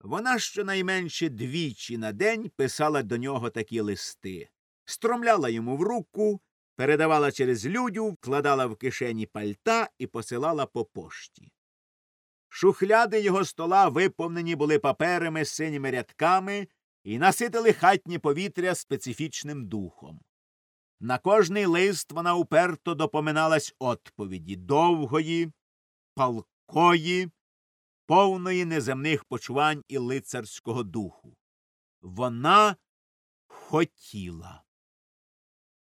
Вона щонайменше двічі на день писала до нього такі листи, стромляла йому в руку, передавала через людю, вкладала в кишені пальта і посилала по пошті. Шухляди його стола виповнені були паперами з синіми рядками і наситили хатнє повітря специфічним духом. На кожний лист вона уперто допоминалась відповіді довгої, палкої, повної неземних почувань і лицарського духу. Вона хотіла.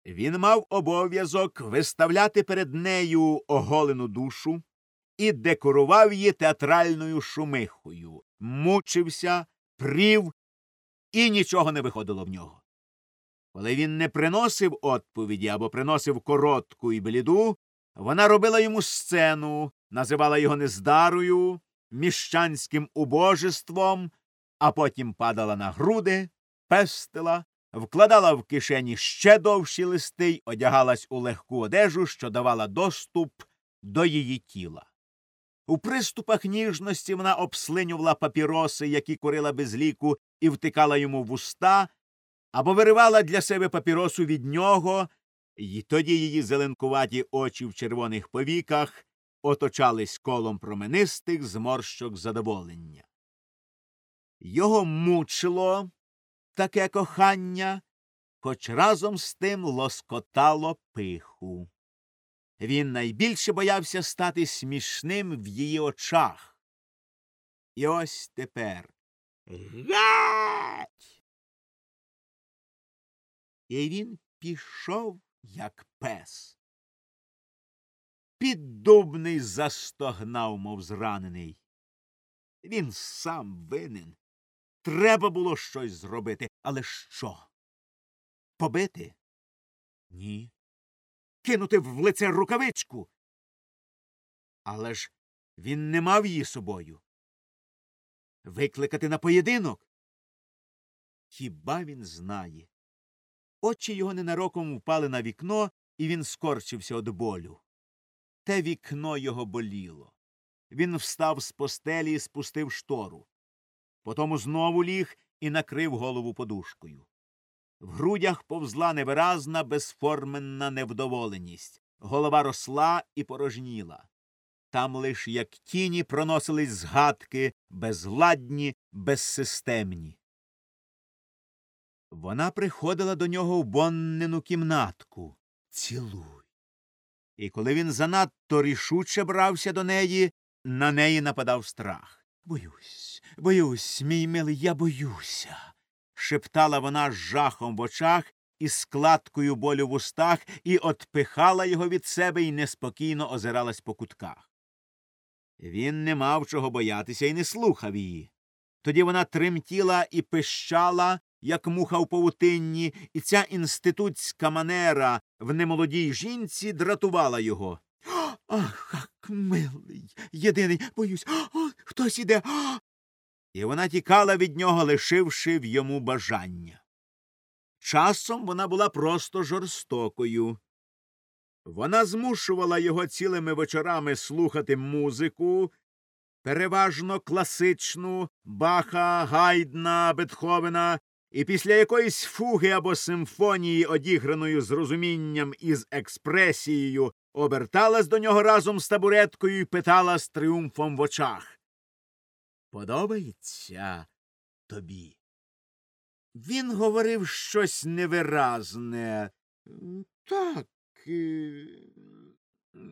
Він мав обов'язок виставляти перед нею оголену душу і декорував її театральною шумихою, мучився, прів, і нічого не виходило в нього. Коли він не приносив відповіді або приносив коротку і бліду, вона робила йому сцену, називала його нездарою, міщанським убожеством, а потім падала на груди, пестила, вкладала в кишені ще довші листи й одягалась у легку одежу, що давала доступ до її тіла. У приступах ніжності вона обслинювала папіроси, які курила без ліку, і втикала йому в уста, або виривала для себе папіросу від нього, і тоді її зеленкуваті очі в червоних повіках оточались колом променистих зморщок задоволення. Його мучило таке кохання, хоч разом з тим лоскотало пиху. Він найбільше боявся стати смішним в її очах. І ось тепер гать. І він пішов, як пес. Піддубний застогнав, мов зранений. Він сам винен. Треба було щось зробити. Але що? Побити? Ні. Кинути в лице рукавичку. Але ж він не мав її собою. Викликати на поєдинок? Хіба він знає? Очі його ненароком впали на вікно, і він скорчився від болю. Те вікно його боліло. Він встав з постелі і спустив штору. Потому знову ліг і накрив голову подушкою. В грудях повзла невиразна, безформенна невдоволеність. Голова росла і порожніла. Там лиш як тіні проносились згадки, безладні, безсистемні. Вона приходила до нього в боннену кімнатку. Цілуй. І коли він занадто рішуче брався до неї, на неї нападав страх. Боюсь, боюсь, мій милий, я боюся. шептала вона з жахом в очах і складкою болю в устах, і отпихала його від себе і неспокійно озиралась по кутках. Він не мав чого боятися і не слухав її. Тоді вона тремтіла і пищала, як муха в павутинні, і ця інститутська манера в немолодій жінці дратувала його. Ах, як милий, єдиний, боюсь, О, хтось іде. О! І вона тікала від нього, лишивши в йому бажання. Часом вона була просто жорстокою. Вона змушувала його цілими вечорами слухати музику, переважно класичну, баха, гайдна, Бетховена, і після якоїсь фуги або симфонії, одіграної з розумінням і з експресією, оберталась до нього разом з табуреткою і питала з тріумфом в очах. Подобається тобі? Він говорив щось невиразне. Так. е,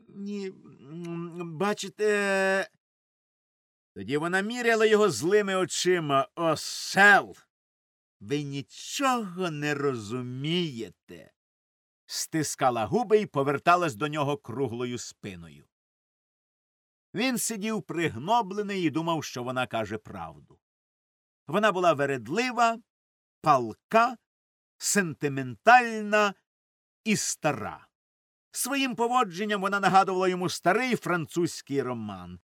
Ні, бачите. Тоді вона міряла його злими очима. Осел. Ви нічого не розумієте. Стискала губи і поверталась до нього круглою спиною. Він сидів пригноблений і думав, що вона каже правду. Вона була вередлива, палка, сентиментальна і стара. Своїм поводженням вона нагадувала йому старий французький роман.